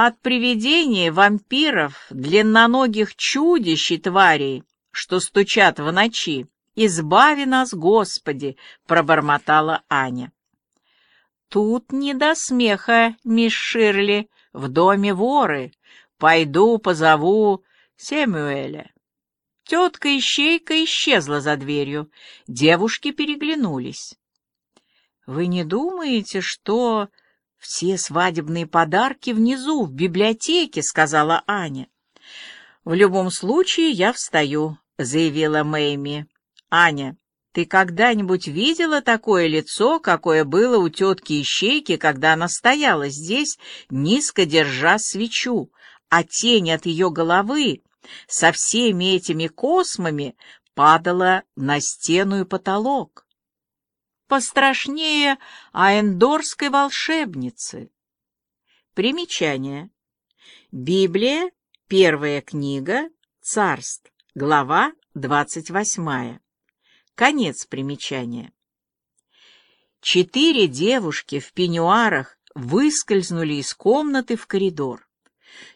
От привидений, вампиров, длинноногих чудищ и тварей, что стучат в ночи, избави нас, Господи, пробормотала Аня. Тут не до смеха, мисс Ширли, в доме воры. Пойду позову Семюэля. Тетка-ищейка исчезла за дверью. Девушки переглянулись. «Вы не думаете, что...» «Все свадебные подарки внизу, в библиотеке», — сказала Аня. «В любом случае я встаю», — заявила Мэйми. «Аня, ты когда-нибудь видела такое лицо, какое было у тетки-ищейки, когда она стояла здесь, низко держа свечу, а тень от ее головы со всеми этими космами падала на стену и потолок?» Пострашнее аэндорской волшебницы. Примечание. Библия, первая книга, Царств, глава 28. Конец примечания. Четыре девушки в пеньюарах выскользнули из комнаты в коридор.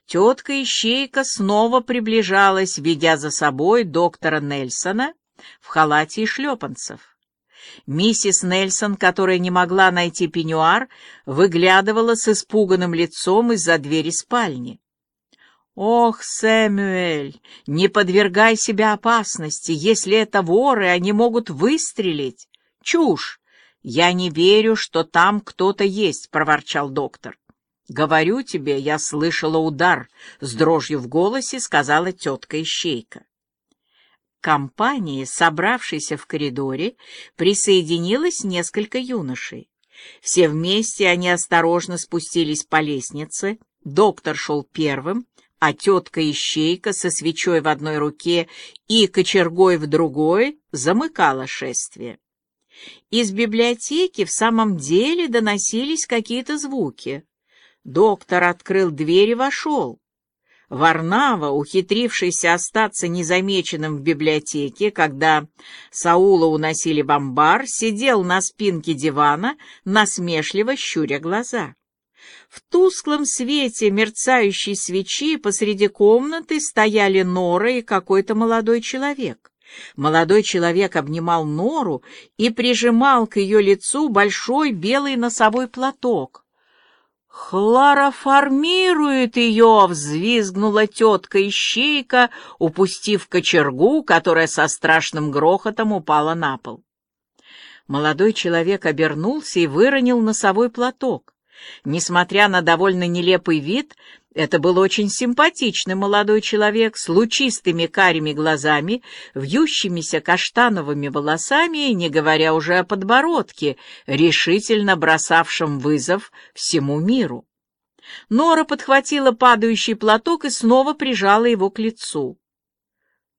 Тетка-ищейка снова приближалась, ведя за собой доктора Нельсона в халате и шлепанцев. Миссис Нельсон, которая не могла найти пеньюар, выглядывала с испуганным лицом из-за двери спальни. «Ох, Сэмюэль, не подвергай себя опасности. Если это воры, они могут выстрелить. Чушь! Я не верю, что там кто-то есть», — проворчал доктор. «Говорю тебе, я слышала удар», — с дрожью в голосе сказала тетка-ищейка компании, собравшейся в коридоре, присоединилось несколько юношей. Все вместе они осторожно спустились по лестнице, доктор шел первым, а тетка-ищейка со свечой в одной руке и кочергой в другой замыкала шествие. Из библиотеки в самом деле доносились какие-то звуки. Доктор открыл дверь и вошел. Варнава, ухитрившийся остаться незамеченным в библиотеке, когда Саула уносили в амбар, сидел на спинке дивана, насмешливо щуря глаза. В тусклом свете мерцающей свечи посреди комнаты стояли Нора и какой-то молодой человек. Молодой человек обнимал Нору и прижимал к ее лицу большой белый носовой платок. «Хлороформирует ее!» — взвизгнула тетка-ищейка, упустив кочергу, которая со страшным грохотом упала на пол. Молодой человек обернулся и выронил носовой платок. Несмотря на довольно нелепый вид, это был очень симпатичный молодой человек с лучистыми карими глазами, вьющимися каштановыми волосами, не говоря уже о подбородке, решительно бросавшем вызов всему миру. Нора подхватила падающий платок и снова прижала его к лицу.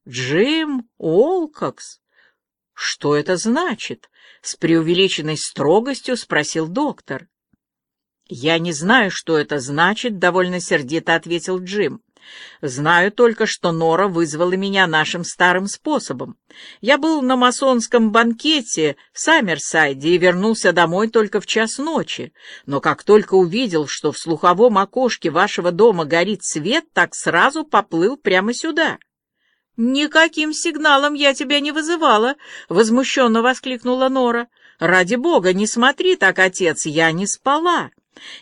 «Джим Олкокс? Что это значит?» — с преувеличенной строгостью спросил доктор. «Я не знаю, что это значит», — довольно сердито ответил Джим. «Знаю только, что Нора вызвала меня нашим старым способом. Я был на масонском банкете в Саммерсайде и вернулся домой только в час ночи. Но как только увидел, что в слуховом окошке вашего дома горит свет, так сразу поплыл прямо сюда». «Никаким сигналом я тебя не вызывала», — возмущенно воскликнула Нора. «Ради бога, не смотри так, отец, я не спала».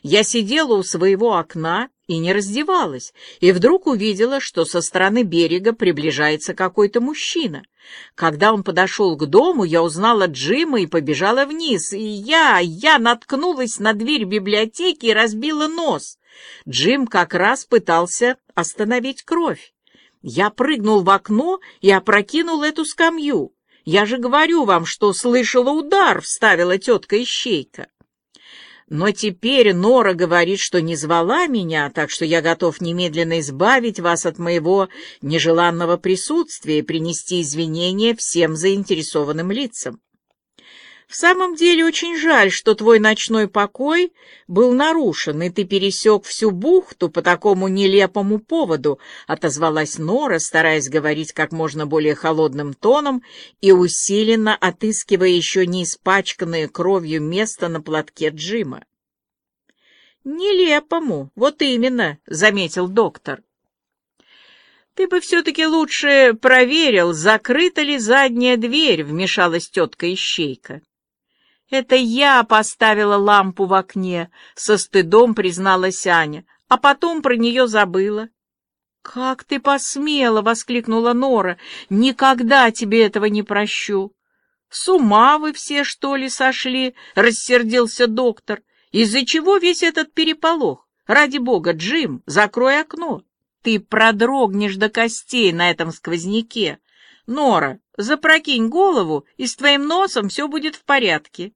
Я сидела у своего окна и не раздевалась, и вдруг увидела, что со стороны берега приближается какой-то мужчина. Когда он подошел к дому, я узнала Джима и побежала вниз, и я, я наткнулась на дверь библиотеки и разбила нос. Джим как раз пытался остановить кровь. Я прыгнул в окно и опрокинул эту скамью. «Я же говорю вам, что слышала удар», — вставила тетка-ищейка. Но теперь Нора говорит, что не звала меня, так что я готов немедленно избавить вас от моего нежеланного присутствия и принести извинения всем заинтересованным лицам. В самом деле очень жаль, что твой ночной покой был нарушен, и ты пересек всю бухту по такому нелепому поводу, — отозвалась Нора, стараясь говорить как можно более холодным тоном и усиленно отыскивая еще не испачканное кровью место на платке Джима. Нелепому, вот именно, заметил доктор. Ты бы все-таки лучше проверил, закрыта ли задняя дверь, вмешалась тетка Ищейка. Это я поставила лампу в окне, со стыдом призналась Аня, а потом про нее забыла. «Как ты посмела!» — воскликнула Нора. «Никогда тебе этого не прощу!» «С ума вы все, что ли, сошли?» — рассердился доктор. «Из-за чего весь этот переполох? Ради бога, Джим, закрой окно. Ты продрогнешь до костей на этом сквозняке. Нора, запрокинь голову, и с твоим носом все будет в порядке».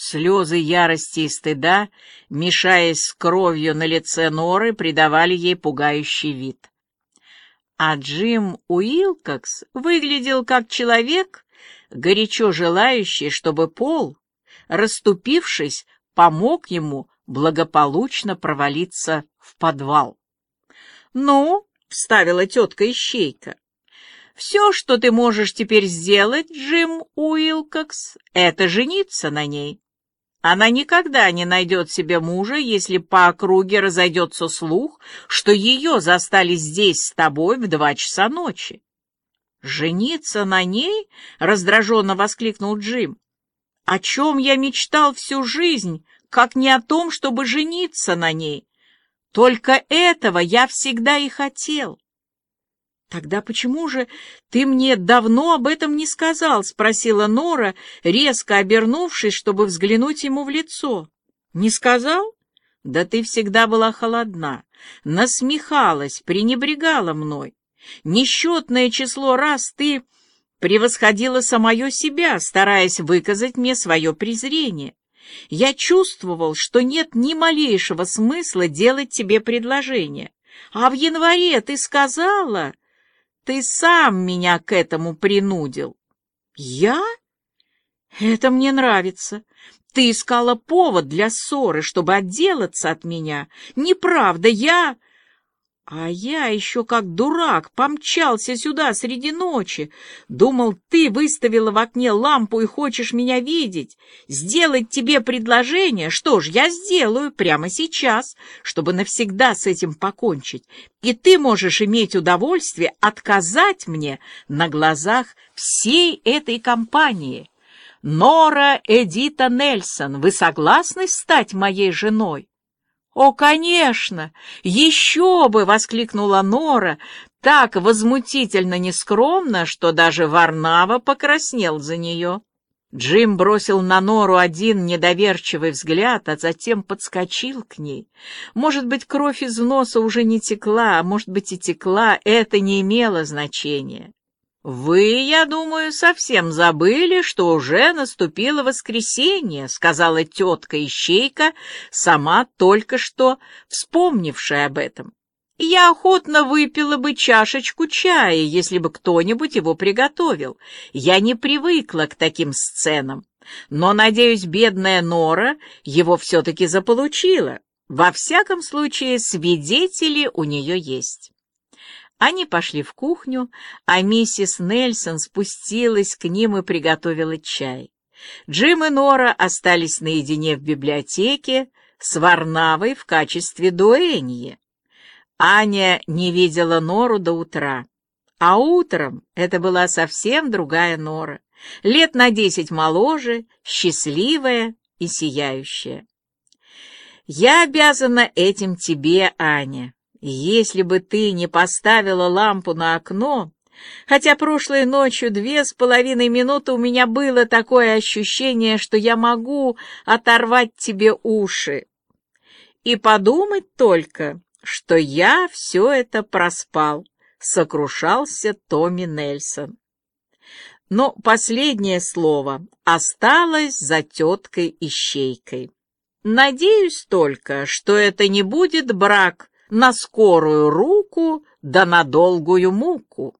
Слезы ярости и стыда, мешаясь с кровью на лице Норы, придавали ей пугающий вид. А Джим Уилкокс выглядел как человек, горячо желающий, чтобы Пол, расступившись, помог ему благополучно провалиться в подвал. «Ну», — вставила тетка Ищейка, — «все, что ты можешь теперь сделать, Джим Уилкокс, это жениться на ней». Она никогда не найдет себе мужа, если по округе разойдется слух, что ее застали здесь с тобой в два часа ночи. «Жениться на ней?» — раздраженно воскликнул Джим. «О чем я мечтал всю жизнь, как не о том, чтобы жениться на ней? Только этого я всегда и хотел». «Тогда почему же ты мне давно об этом не сказал?» — спросила Нора, резко обернувшись, чтобы взглянуть ему в лицо. «Не сказал? Да ты всегда была холодна, насмехалась, пренебрегала мной. Несчетное число раз ты превосходила самое себя, стараясь выказать мне свое презрение. Я чувствовал, что нет ни малейшего смысла делать тебе предложение. А в январе ты сказала... Ты сам меня к этому принудил. Я? Это мне нравится. Ты искала повод для ссоры, чтобы отделаться от меня. Неправда, я... А я еще как дурак помчался сюда среди ночи. Думал, ты выставила в окне лампу и хочешь меня видеть. Сделать тебе предложение? Что ж, я сделаю прямо сейчас, чтобы навсегда с этим покончить. И ты можешь иметь удовольствие отказать мне на глазах всей этой компании. Нора Эдита Нельсон, вы согласны стать моей женой? «О, конечно! Еще бы!» — воскликнула Нора, так возмутительно нескромно, что даже Варнава покраснел за нее. Джим бросил на Нору один недоверчивый взгляд, а затем подскочил к ней. Может быть, кровь из носа уже не текла, а может быть и текла, это не имело значения. «Вы, я думаю, совсем забыли, что уже наступило воскресенье», — сказала тетка-ищейка, сама только что вспомнившая об этом. «Я охотно выпила бы чашечку чая, если бы кто-нибудь его приготовил. Я не привыкла к таким сценам, но, надеюсь, бедная Нора его все-таки заполучила. Во всяком случае, свидетели у нее есть». Они пошли в кухню, а миссис Нельсон спустилась к ним и приготовила чай. Джим и Нора остались наедине в библиотеке с Варнавой в качестве дуэньи. Аня не видела Нору до утра. А утром это была совсем другая Нора, лет на десять моложе, счастливая и сияющая. «Я обязана этим тебе, Аня. Если бы ты не поставила лампу на окно, хотя прошлой ночью две с половиной минуты у меня было такое ощущение, что я могу оторвать тебе уши. И подумать только, что я все это проспал, сокрушался Томми Нельсон. Но последнее слово осталось за теткой-ищейкой. Надеюсь только, что это не будет брак на скорую руку да на долгую муку.